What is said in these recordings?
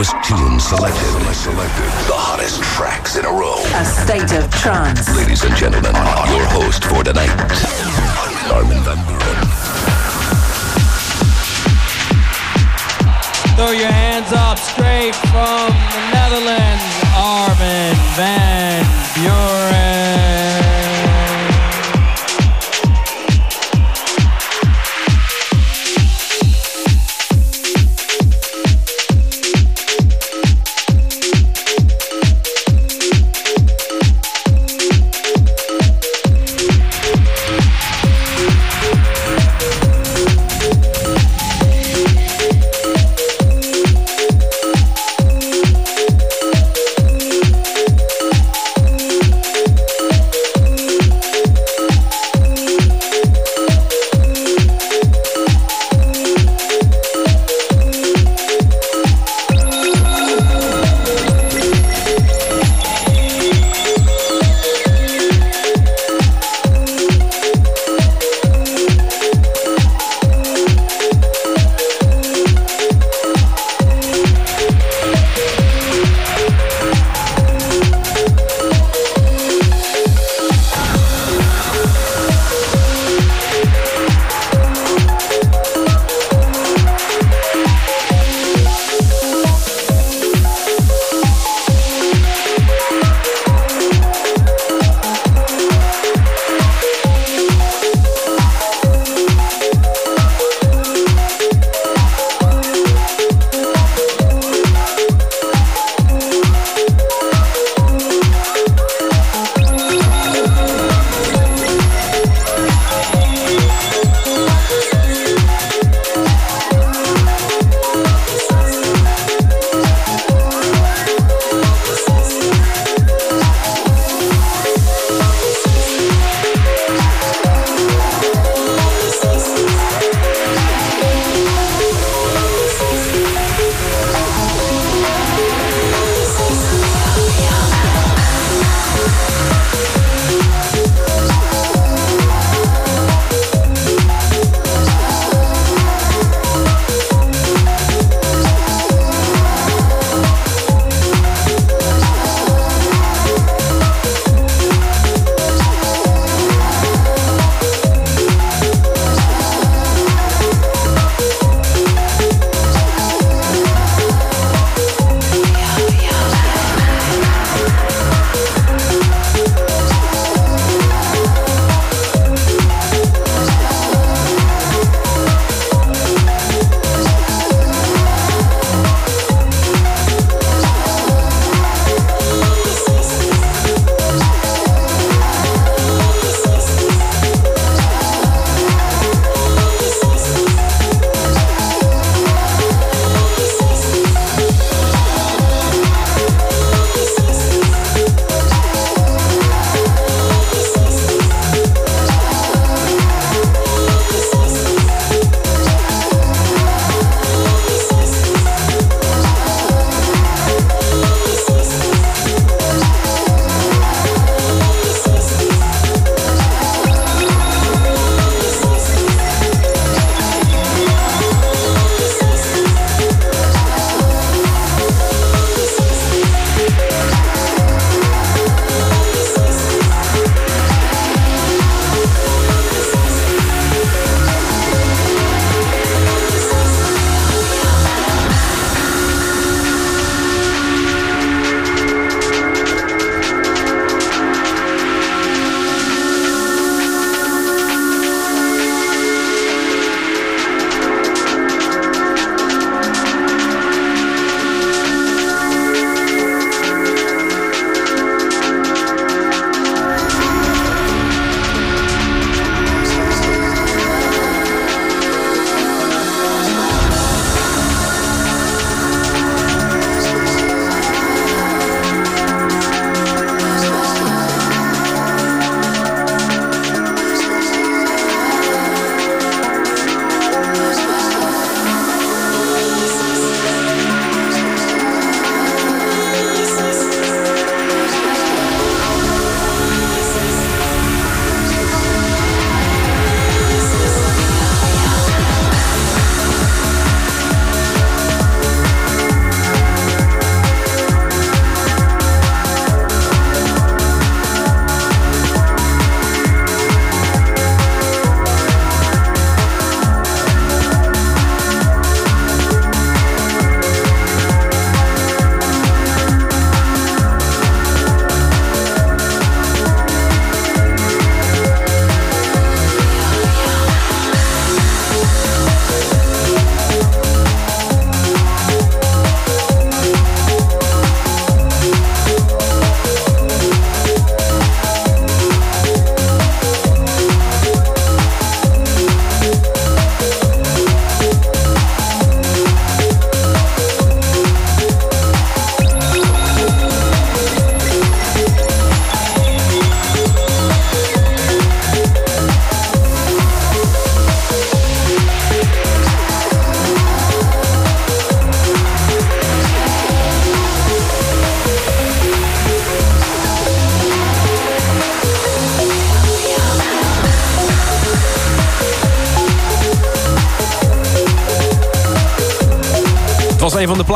newest tunes selected. Selected. The hottest tracks in a row. A state of trance. Ladies and gentlemen, your host for tonight, Armin van Buren. Throw your hands up straight from the Netherlands, Armin van Buren.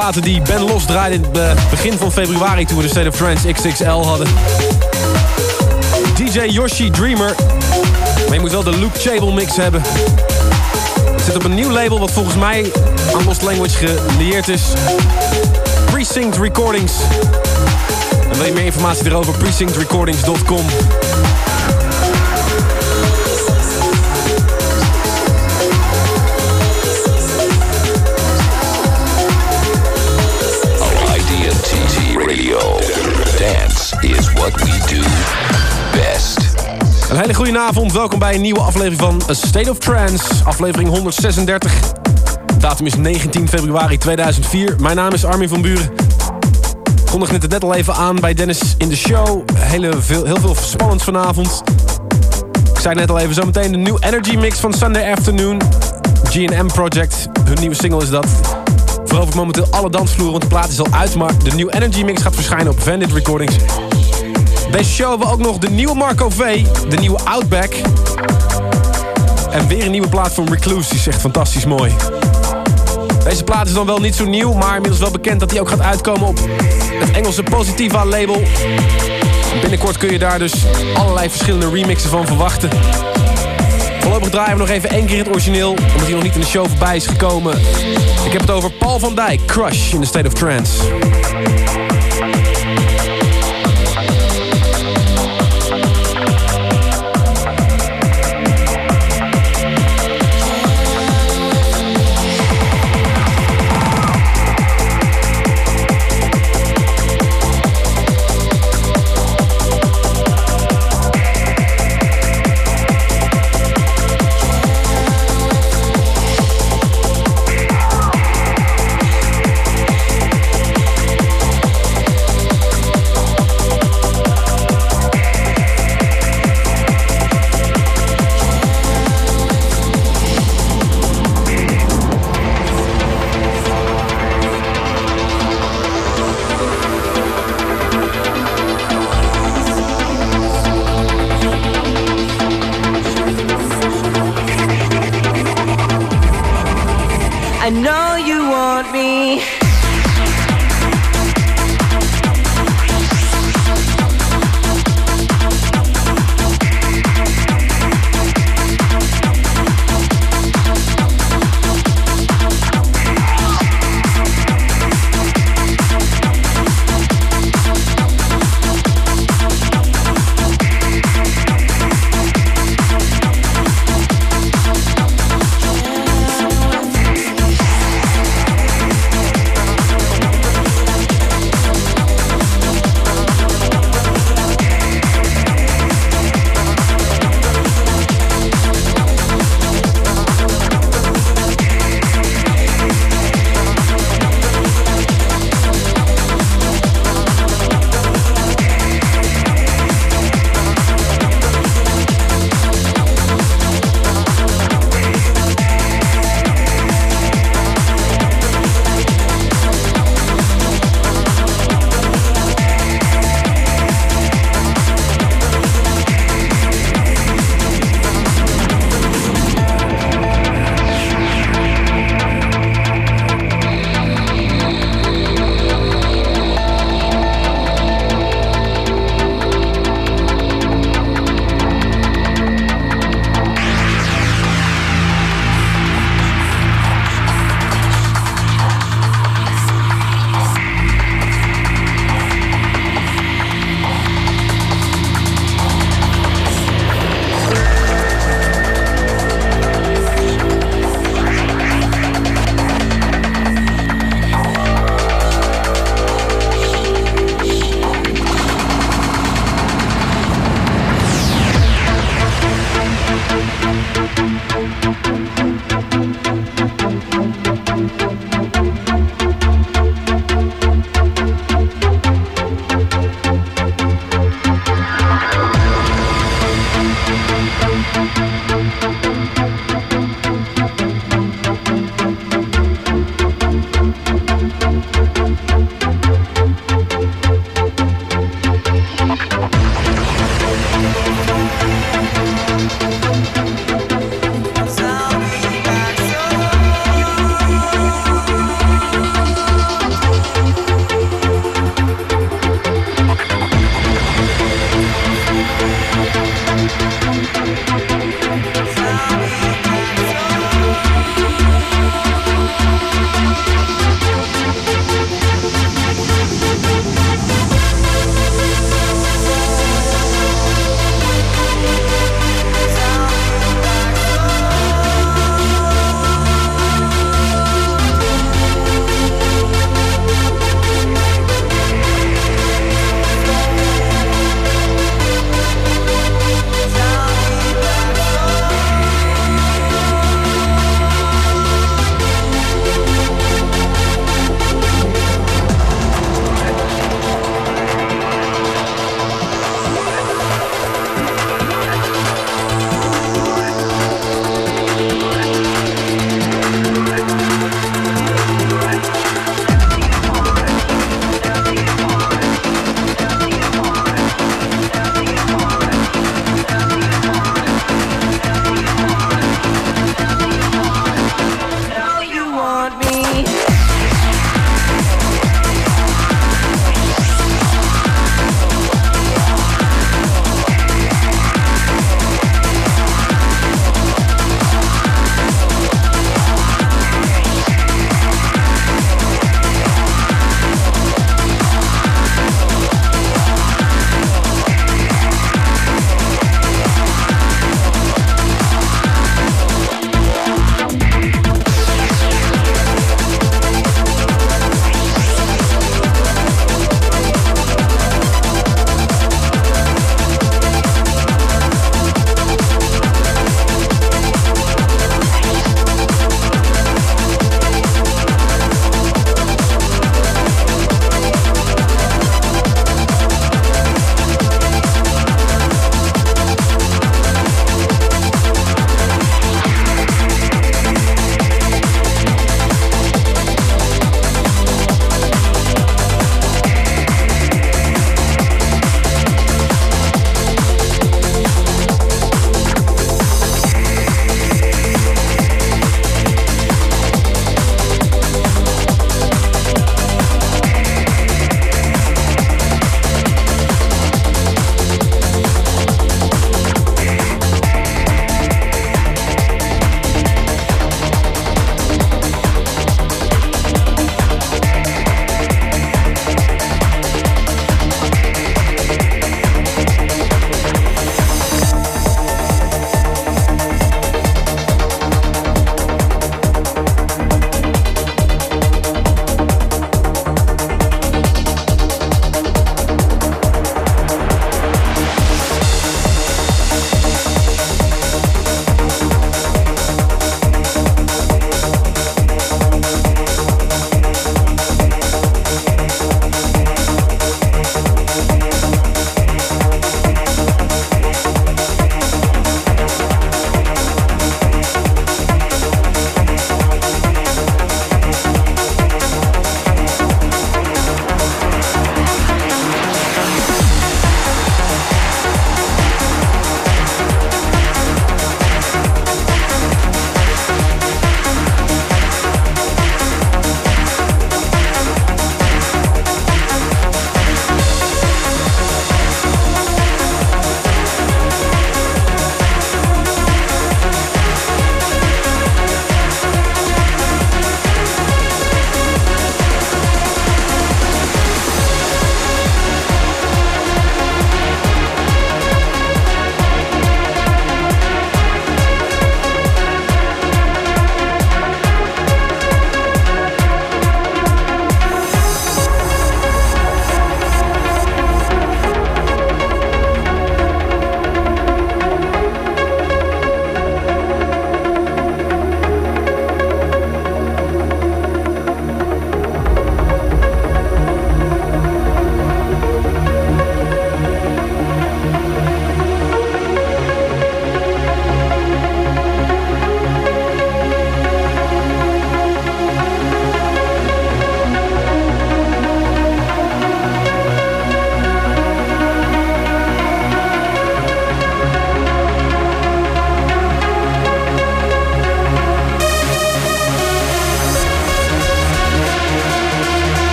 Platen die Ben Los draaide in het eh, begin van februari... toen we de State of Trance XXL hadden. DJ Yoshi Dreamer. Maar je moet wel de Luke Chable mix hebben. Het zit op een nieuw label wat volgens mij aan Lost Language gelieerd is. Precinct Recordings. En wil je meer informatie erover? precinctrecordings.com. is what we do best. Een hele goede avond. Welkom bij een nieuwe aflevering van A State of Trance. Aflevering 136. Datum is 19 februari 2004. Mijn naam is Armin van Buren. Ik kondig het net al even aan bij Dennis in de show. Hele veel, heel veel spannend vanavond. Ik zei net al even, zometeen de New Energy Mix van Sunday Afternoon. G&M Project, hun nieuwe single is dat. Verovert momenteel alle dansvloeren, want de plaat is al uit. Maar de New Energy Mix gaat verschijnen op Vandit Recordings. Deze show hebben we ook nog de nieuwe Marco V, de nieuwe Outback. En weer een nieuwe plaat van Recluse, die is echt fantastisch mooi. Deze plaat is dan wel niet zo nieuw, maar inmiddels wel bekend dat hij ook gaat uitkomen op het Engelse Positiva label. Binnenkort kun je daar dus allerlei verschillende remixen van verwachten. Voorlopig draaien we nog even één keer het origineel, omdat hij nog niet in de show voorbij is gekomen. Ik heb het over Paul van Dijk, Crush in the State of Trance.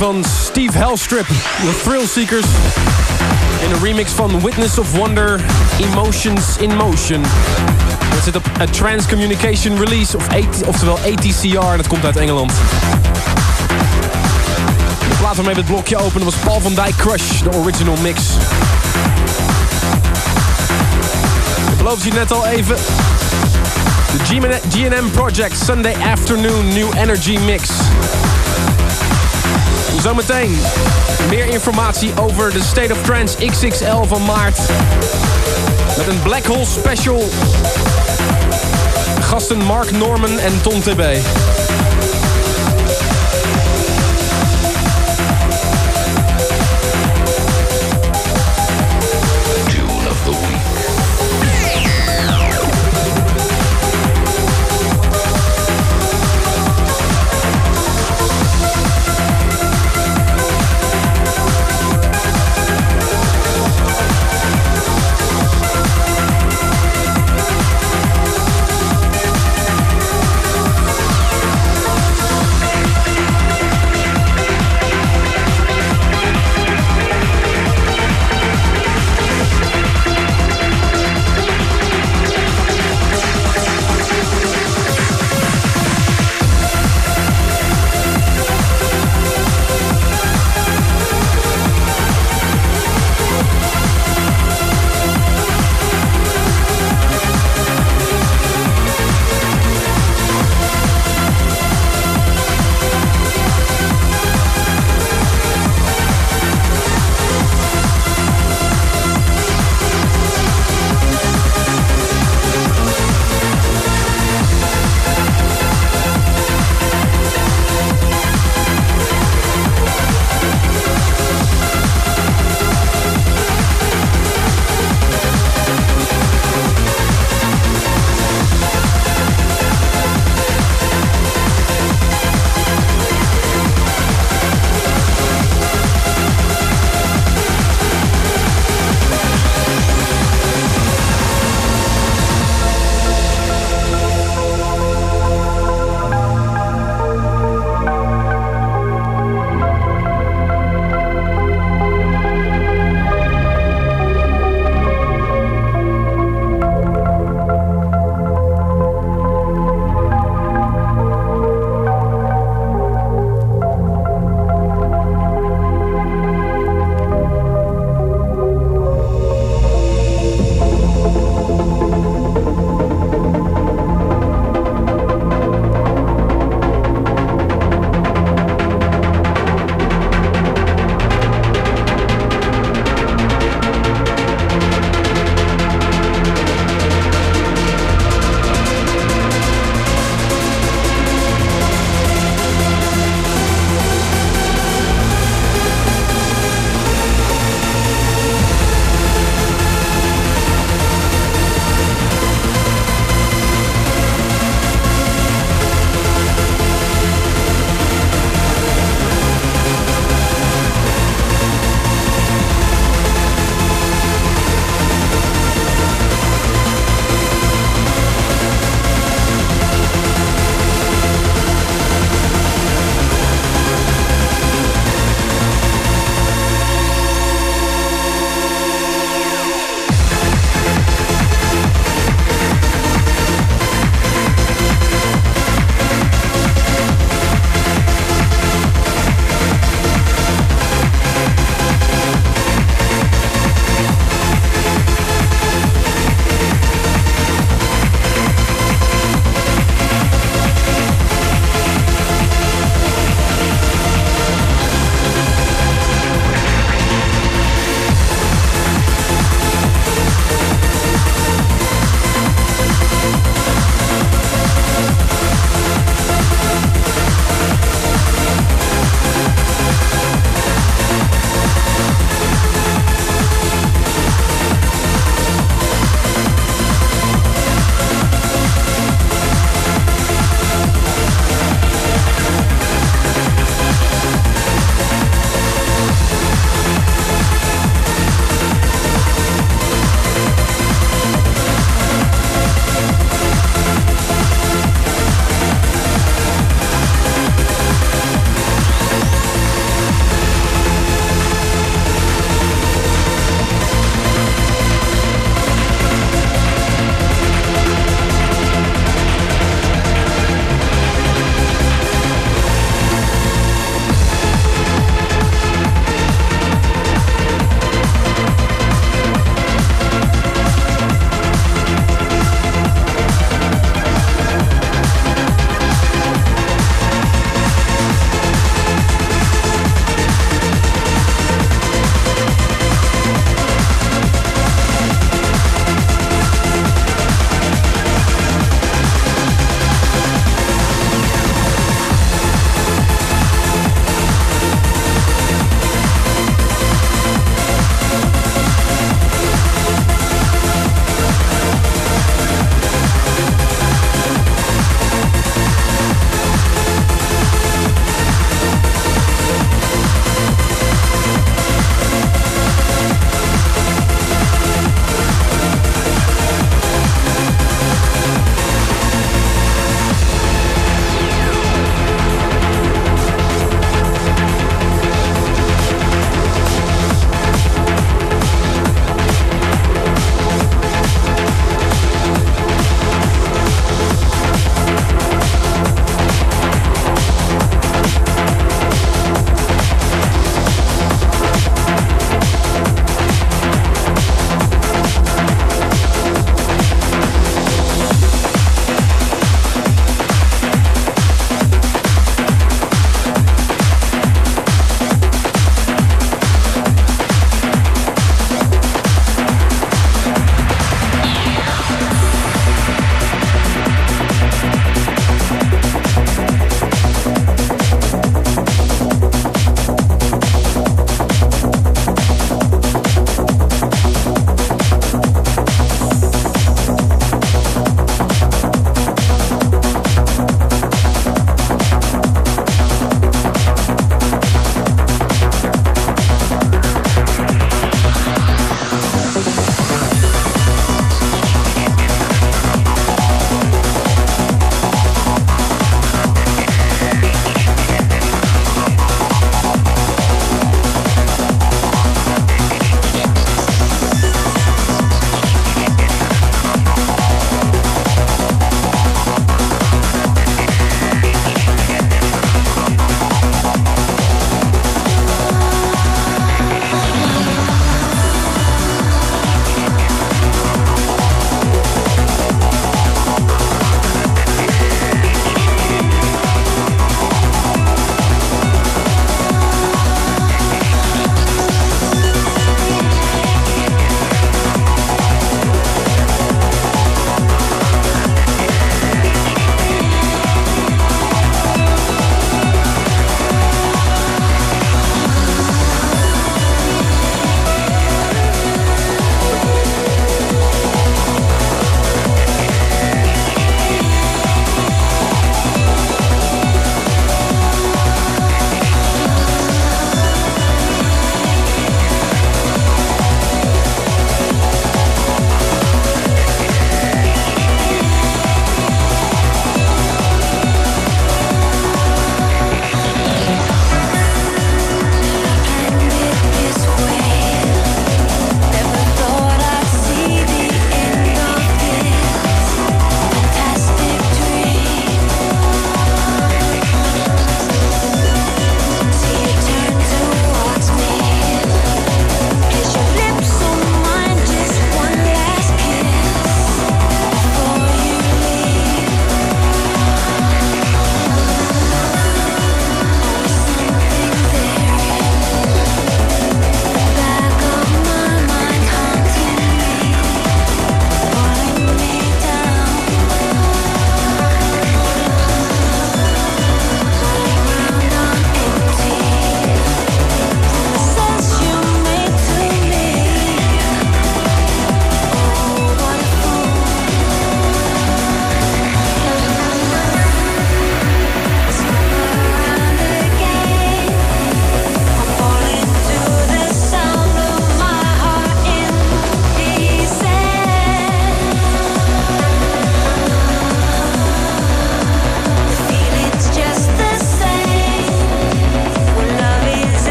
Van Steve Hellstrip, The Thrill Seekers. In een remix van Witness of Wonder, Emotions in Motion. Dat zit op a Trans Communication Release, of AT, oftewel ATCR, dat komt uit Engeland. De plaat waarmee we het blokje openen was Paul van Dijk Crush, de original mix. Ik beloofde je net al even. De GNM Project Sunday Afternoon New Energy Mix. Zometeen meer informatie over de State of Trance XXL van maart. Met een Black Hole Special. Gasten Mark Norman en Tom TB.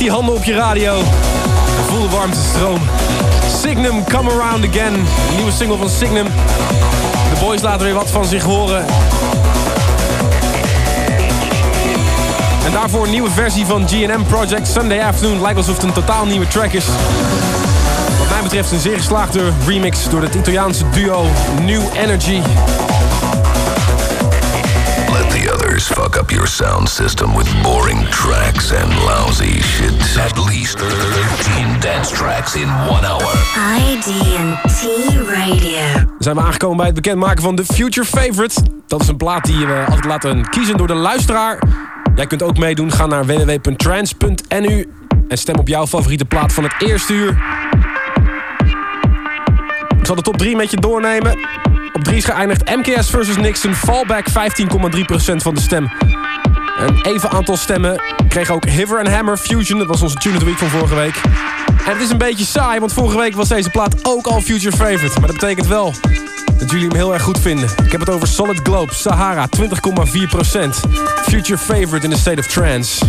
Die handen op je radio. Voel de warmte stromen. Signum, Come Around Again. Een nieuwe single van Signum. De boys laten weer wat van zich horen. En daarvoor een nieuwe versie van GNM Project Sunday Afternoon. Lijkt alsof het een totaal nieuwe track is. Wat mij betreft een zeer geslaagde remix door het Italiaanse duo New Energy. The fuck up your sound system with boring tracks and lousy shit. At least 13 dance tracks in one hour. ID&T Radio. Dan zijn we aangekomen bij het bekendmaken van de Future Favorite. Dat is een plaat die we altijd laten kiezen door de luisteraar. Jij kunt ook meedoen. Ga naar www.trans.nu en stem op jouw favoriete plaat van het eerste uur. Ik zal de top 3 met je doornemen. Op 3 is geëindigd MKS versus Nixon. Fallback 15,3% van de stem. Een even aantal stemmen kreeg ook Hiver and Hammer Fusion. Dat was onze Tune of the Week van vorige week. En het is een beetje saai, want vorige week was deze plaat ook al Future Favorite. Maar dat betekent wel dat jullie hem heel erg goed vinden. Ik heb het over Solid Globe, Sahara, 20,4%. Future Favorite in the State of Trance.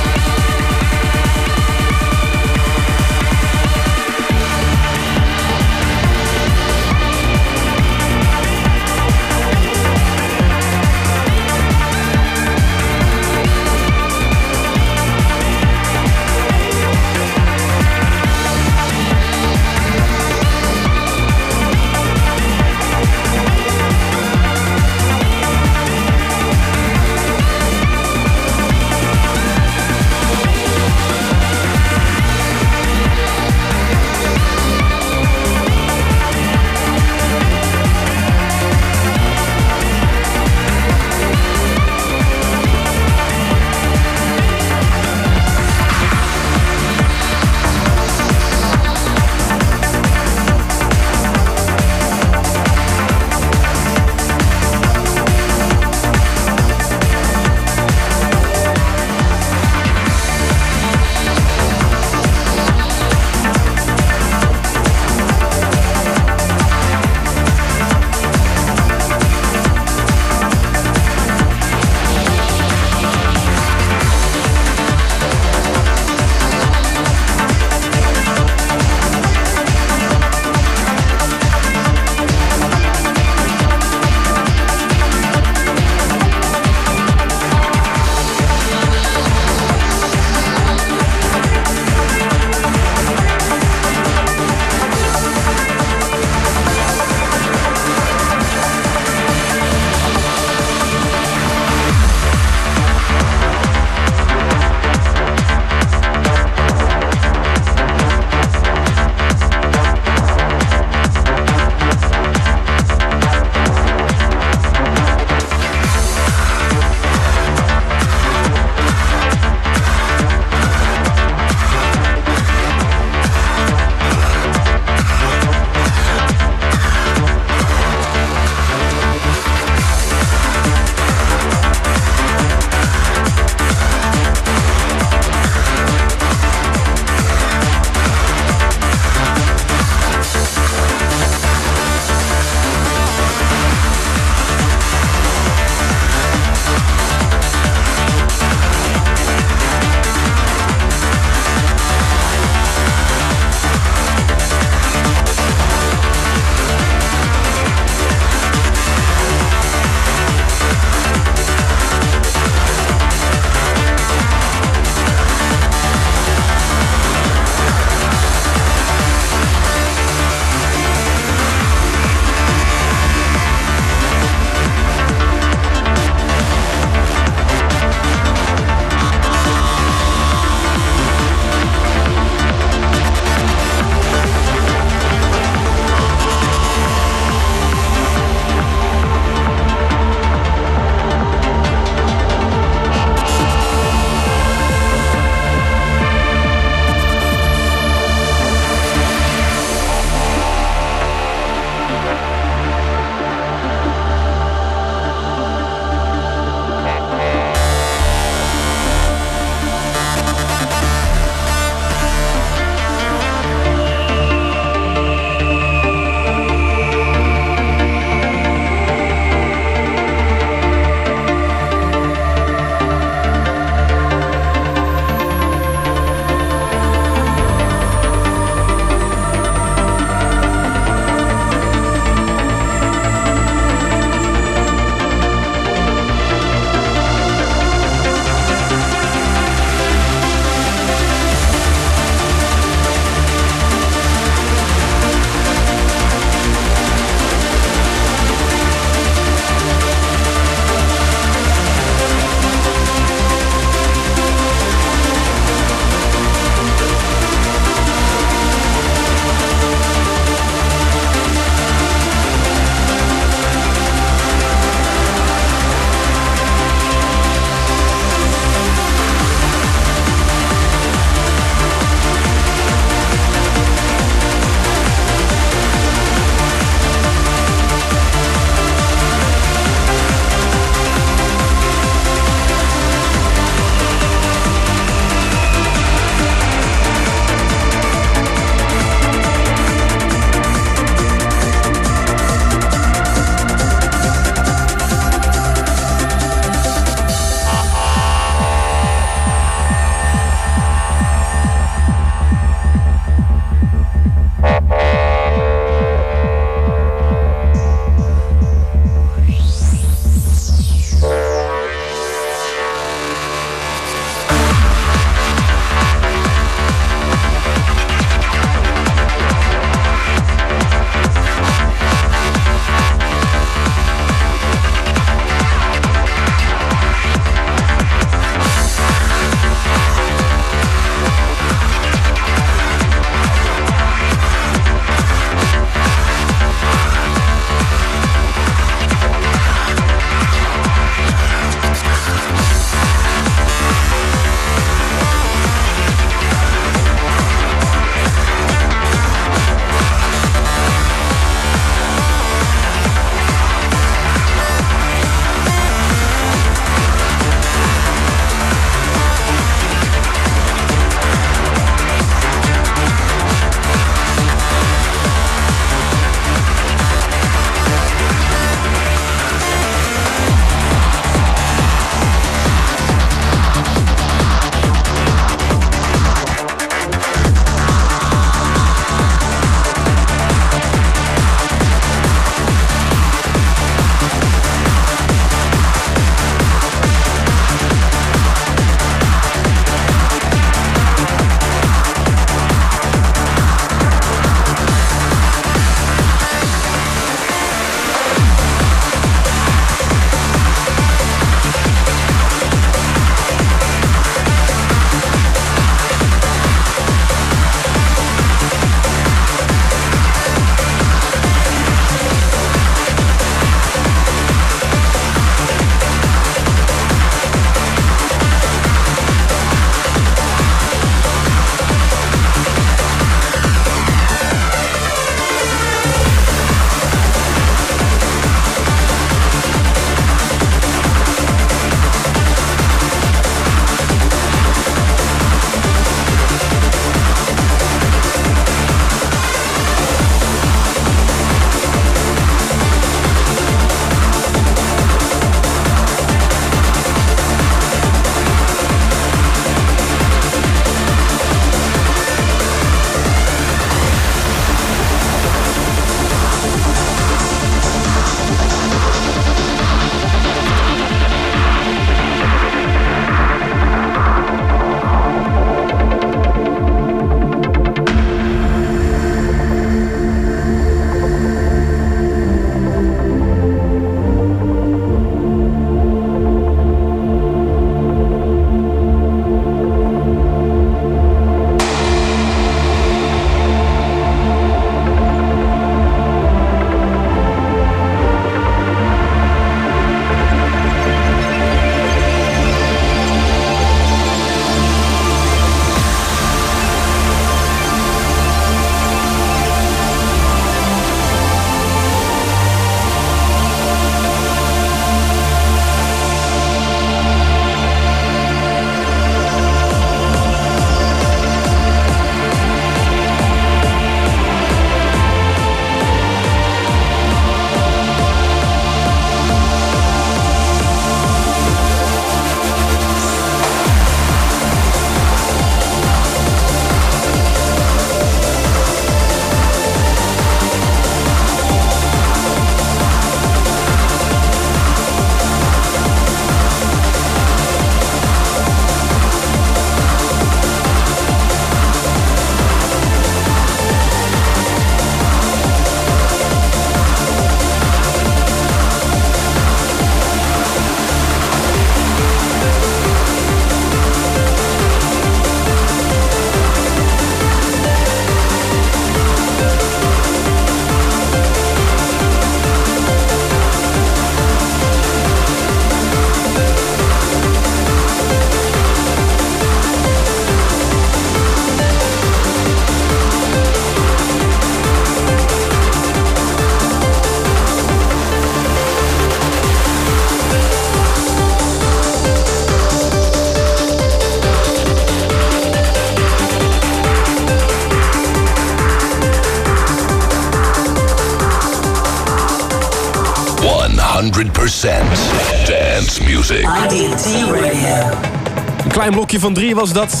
Blokje van drie was dat.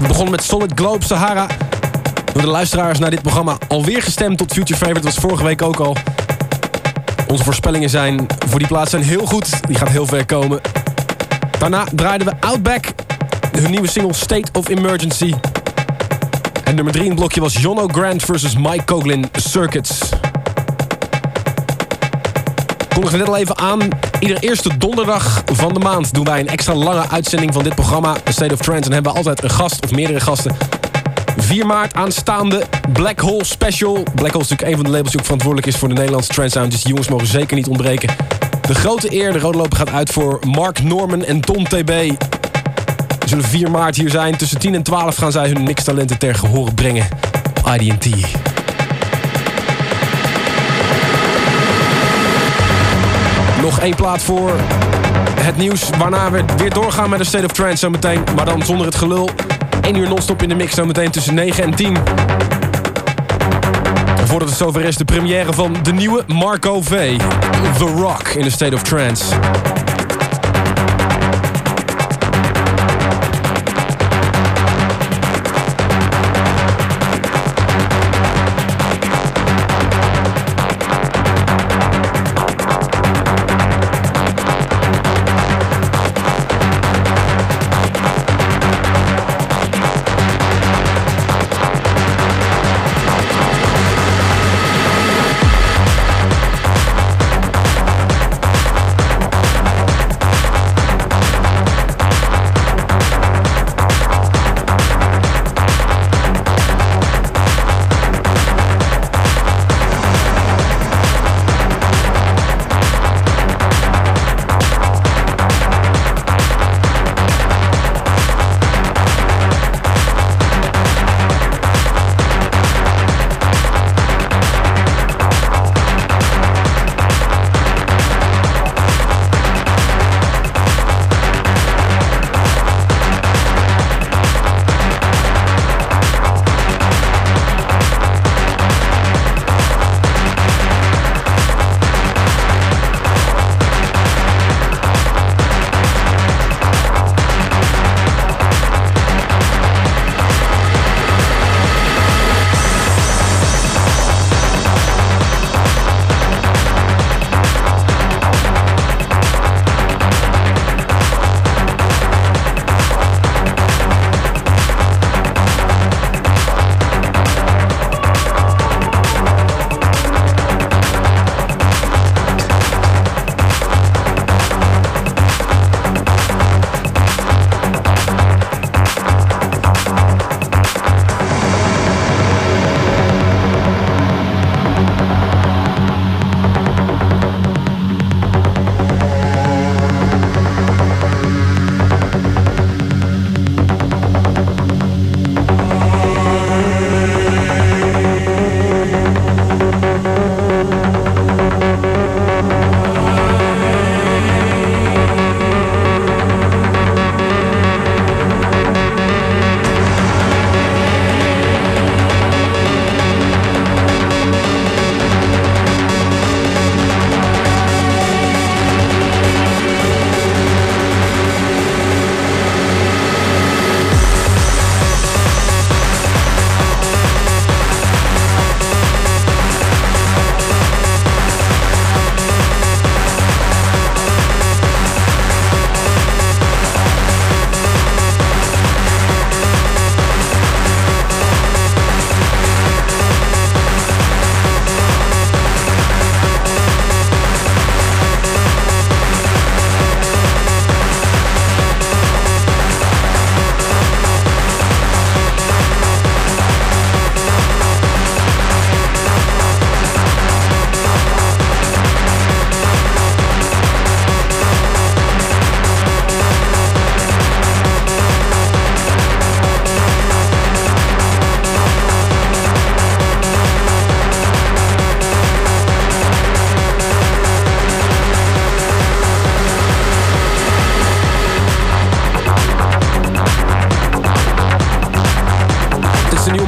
We begonnen met Solid Globe Sahara. Door de luisteraars naar dit programma alweer gestemd tot Future Favorite. was vorige week ook al. Onze voorspellingen zijn voor die plaats zijn heel goed. Die gaat heel ver komen. Daarna draaiden we Outback. Hun nieuwe single State of Emergency. En nummer 3 in het blokje was Jono Grant versus Mike Coglin Circuits. Kondigde net al even aan. Iedere eerste donderdag van de maand doen wij een extra lange uitzending van dit programma, State of Trance. En hebben we altijd een gast of meerdere gasten. 4 maart aanstaande Black Hole Special. Black Hole is natuurlijk een van de labels die ook verantwoordelijk is voor de Nederlandse trance sound. Dus die jongens mogen zeker niet ontbreken. De grote eer, de rode loper gaat uit voor Mark Norman en Don TB. Ze zullen 4 maart hier zijn. Tussen 10 en 12 gaan zij hun mixtalenten ter gehoor brengen. IDT. Nog één plaat voor het nieuws. Waarna we weer doorgaan met de State of Trance zometeen. Maar dan zonder het gelul. 1 uur non-stop in de mix zometeen tussen 9 en 10. En voordat het zover is, de première van de nieuwe Marco V. The Rock in de State of Trance.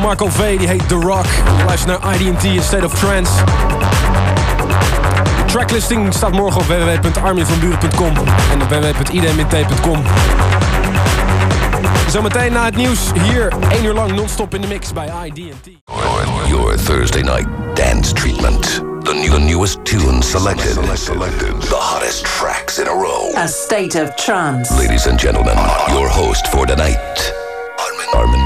Marco V, die heet The Rock. Je luistert naar IDT, A State of Trance. Tracklisting staat morgen op www.arminvanburen.com en op www.idmint.com. Zometeen na het nieuws hier 1 uur lang non-stop in de mix bij IDT. Your Thursday night dance treatment. The, new, the newest tunes selected. selected. The hottest tracks in a row. A state of trance. Ladies and gentlemen, your host for tonight, Armin, Armin